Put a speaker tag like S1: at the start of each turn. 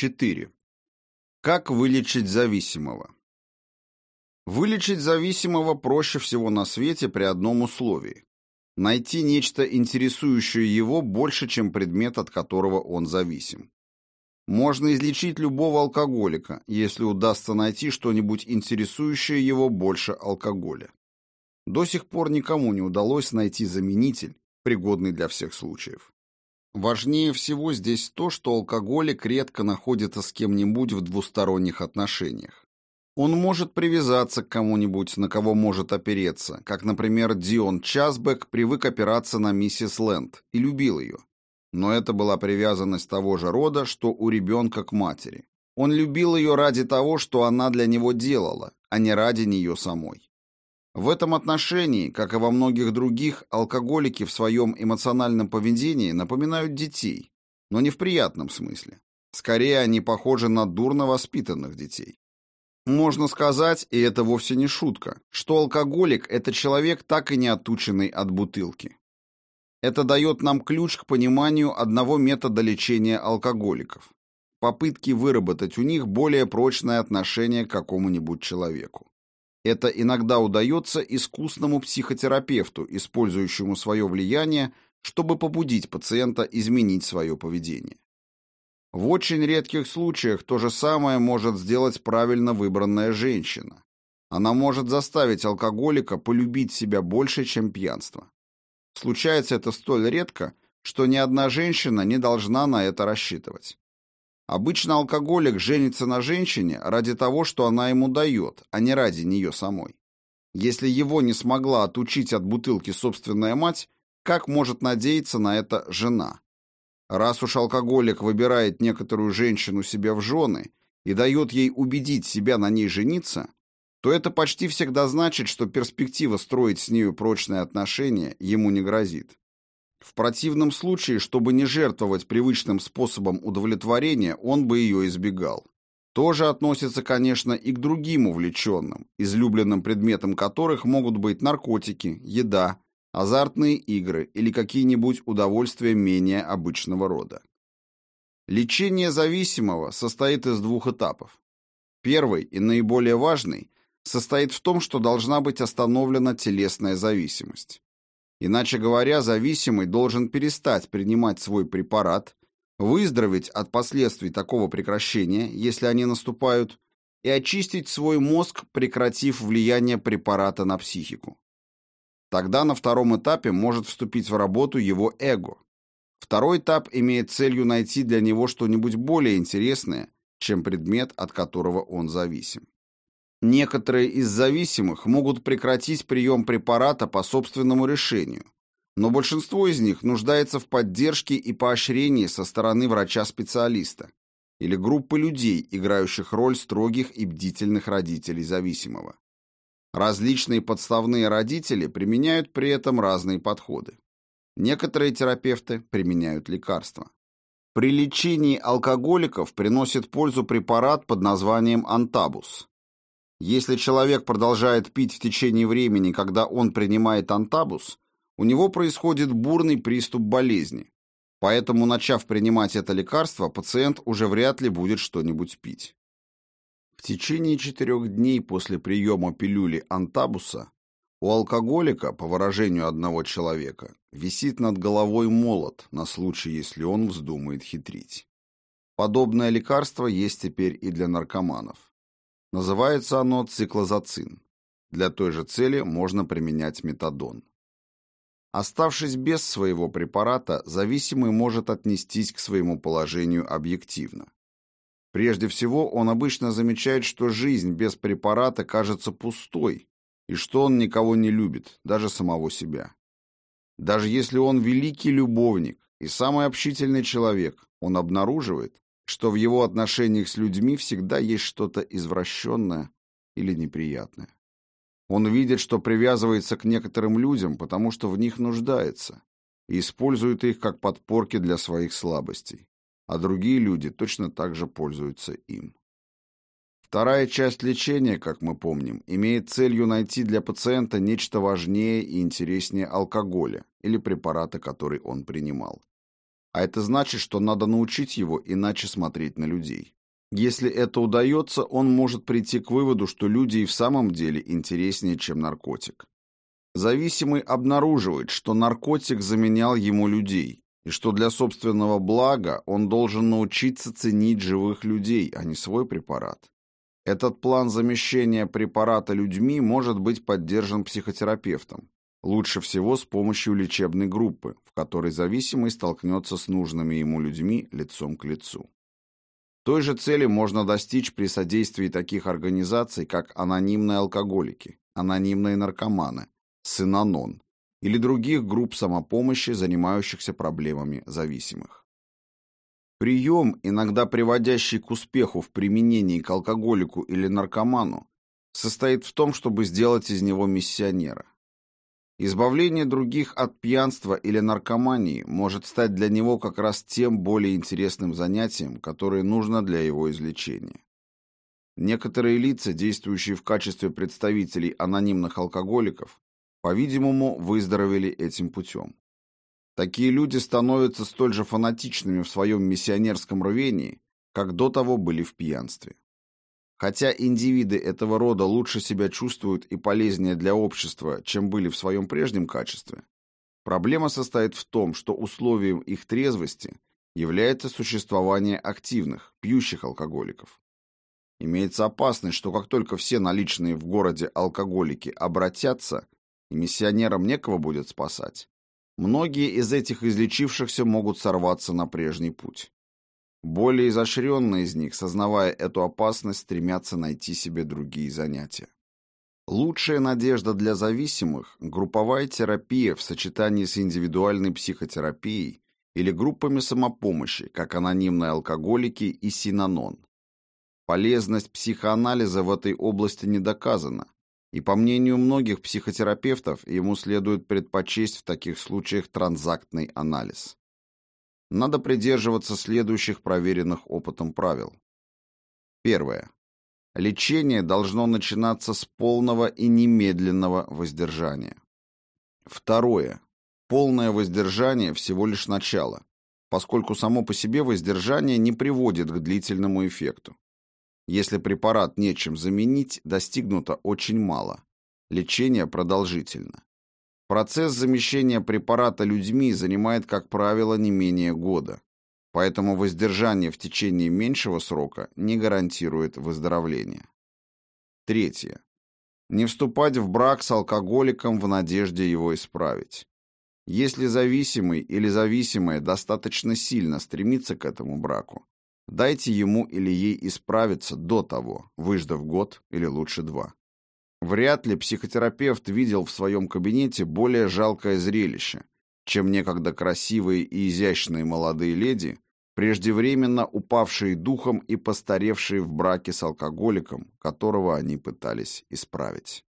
S1: 4. Как вылечить зависимого? Вылечить зависимого проще всего на свете при одном условии – найти нечто, интересующее его больше, чем предмет, от которого он зависим. Можно излечить любого алкоголика, если удастся найти что-нибудь интересующее его больше алкоголя. До сих пор никому не удалось найти заменитель, пригодный для всех случаев. Важнее всего здесь то, что алкоголик редко находится с кем-нибудь в двусторонних отношениях. Он может привязаться к кому-нибудь, на кого может опереться, как, например, Дион Часбек привык опираться на миссис Лэнд и любил ее. Но это была привязанность того же рода, что у ребенка к матери. Он любил ее ради того, что она для него делала, а не ради нее самой. В этом отношении, как и во многих других, алкоголики в своем эмоциональном поведении напоминают детей, но не в приятном смысле. Скорее, они похожи на дурно воспитанных детей. Можно сказать, и это вовсе не шутка, что алкоголик – это человек, так и не отученный от бутылки. Это дает нам ключ к пониманию одного метода лечения алкоголиков – попытки выработать у них более прочное отношение к какому-нибудь человеку. Это иногда удается искусному психотерапевту, использующему свое влияние, чтобы побудить пациента изменить свое поведение. В очень редких случаях то же самое может сделать правильно выбранная женщина. Она может заставить алкоголика полюбить себя больше, чем пьянство. Случается это столь редко, что ни одна женщина не должна на это рассчитывать. Обычно алкоголик женится на женщине ради того, что она ему дает, а не ради нее самой. Если его не смогла отучить от бутылки собственная мать, как может надеяться на это жена? Раз уж алкоголик выбирает некоторую женщину себе в жены и дает ей убедить себя на ней жениться, то это почти всегда значит, что перспектива строить с нею прочные отношения ему не грозит. В противном случае, чтобы не жертвовать привычным способом удовлетворения, он бы ее избегал. Тоже относится, конечно, и к другим увлеченным, излюбленным предметом которых могут быть наркотики, еда, азартные игры или какие-нибудь удовольствия менее обычного рода. Лечение зависимого состоит из двух этапов. Первый и наиболее важный состоит в том, что должна быть остановлена телесная зависимость. Иначе говоря, зависимый должен перестать принимать свой препарат, выздороветь от последствий такого прекращения, если они наступают, и очистить свой мозг, прекратив влияние препарата на психику. Тогда на втором этапе может вступить в работу его эго. Второй этап имеет целью найти для него что-нибудь более интересное, чем предмет, от которого он зависим. Некоторые из зависимых могут прекратить прием препарата по собственному решению, но большинство из них нуждается в поддержке и поощрении со стороны врача-специалиста или группы людей, играющих роль строгих и бдительных родителей зависимого. Различные подставные родители применяют при этом разные подходы. Некоторые терапевты применяют лекарства. При лечении алкоголиков приносит пользу препарат под названием антабус. Если человек продолжает пить в течение времени, когда он принимает антабус, у него происходит бурный приступ болезни. Поэтому, начав принимать это лекарство, пациент уже вряд ли будет что-нибудь пить. В течение четырех дней после приема пилюли антабуса у алкоголика, по выражению одного человека, висит над головой молот на случай, если он вздумает хитрить. Подобное лекарство есть теперь и для наркоманов. Называется оно циклозацин. Для той же цели можно применять метадон. Оставшись без своего препарата, зависимый может отнестись к своему положению объективно. Прежде всего, он обычно замечает, что жизнь без препарата кажется пустой, и что он никого не любит, даже самого себя. Даже если он великий любовник и самый общительный человек, он обнаруживает, что в его отношениях с людьми всегда есть что-то извращенное или неприятное. Он видит, что привязывается к некоторым людям, потому что в них нуждается, и использует их как подпорки для своих слабостей, а другие люди точно так же пользуются им. Вторая часть лечения, как мы помним, имеет целью найти для пациента нечто важнее и интереснее алкоголя или препарата, который он принимал. А это значит, что надо научить его иначе смотреть на людей. Если это удается, он может прийти к выводу, что люди и в самом деле интереснее, чем наркотик. Зависимый обнаруживает, что наркотик заменял ему людей, и что для собственного блага он должен научиться ценить живых людей, а не свой препарат. Этот план замещения препарата людьми может быть поддержан психотерапевтом, лучше всего с помощью лечебной группы, в которой зависимый столкнется с нужными ему людьми лицом к лицу. Той же цели можно достичь при содействии таких организаций, как анонимные алкоголики, анонимные наркоманы, Синанон или других групп самопомощи, занимающихся проблемами зависимых. Прием, иногда приводящий к успеху в применении к алкоголику или наркоману, состоит в том, чтобы сделать из него миссионера. Избавление других от пьянства или наркомании может стать для него как раз тем более интересным занятием, которое нужно для его излечения. Некоторые лица, действующие в качестве представителей анонимных алкоголиков, по-видимому, выздоровели этим путем. Такие люди становятся столь же фанатичными в своем миссионерском рвении, как до того были в пьянстве. Хотя индивиды этого рода лучше себя чувствуют и полезнее для общества, чем были в своем прежнем качестве, проблема состоит в том, что условием их трезвости является существование активных, пьющих алкоголиков. Имеется опасность, что как только все наличные в городе алкоголики обратятся, и миссионерам некого будет спасать, многие из этих излечившихся могут сорваться на прежний путь. Более изощренные из них, сознавая эту опасность, стремятся найти себе другие занятия. Лучшая надежда для зависимых – групповая терапия в сочетании с индивидуальной психотерапией или группами самопомощи, как анонимные алкоголики и синанон. Полезность психоанализа в этой области не доказана, и по мнению многих психотерапевтов ему следует предпочесть в таких случаях транзактный анализ надо придерживаться следующих проверенных опытом правил. Первое. Лечение должно начинаться с полного и немедленного воздержания. Второе. Полное воздержание всего лишь начало, поскольку само по себе воздержание не приводит к длительному эффекту. Если препарат нечем заменить, достигнуто очень мало. Лечение продолжительно. Процесс замещения препарата людьми занимает, как правило, не менее года. Поэтому воздержание в течение меньшего срока не гарантирует выздоровление. Третье. Не вступать в брак с алкоголиком в надежде его исправить. Если зависимый или зависимая достаточно сильно стремится к этому браку, дайте ему или ей исправиться до того, выждав год или лучше два. Вряд ли психотерапевт видел в своем кабинете более жалкое зрелище, чем некогда красивые и изящные молодые леди, преждевременно упавшие духом и постаревшие в браке с алкоголиком, которого они пытались исправить.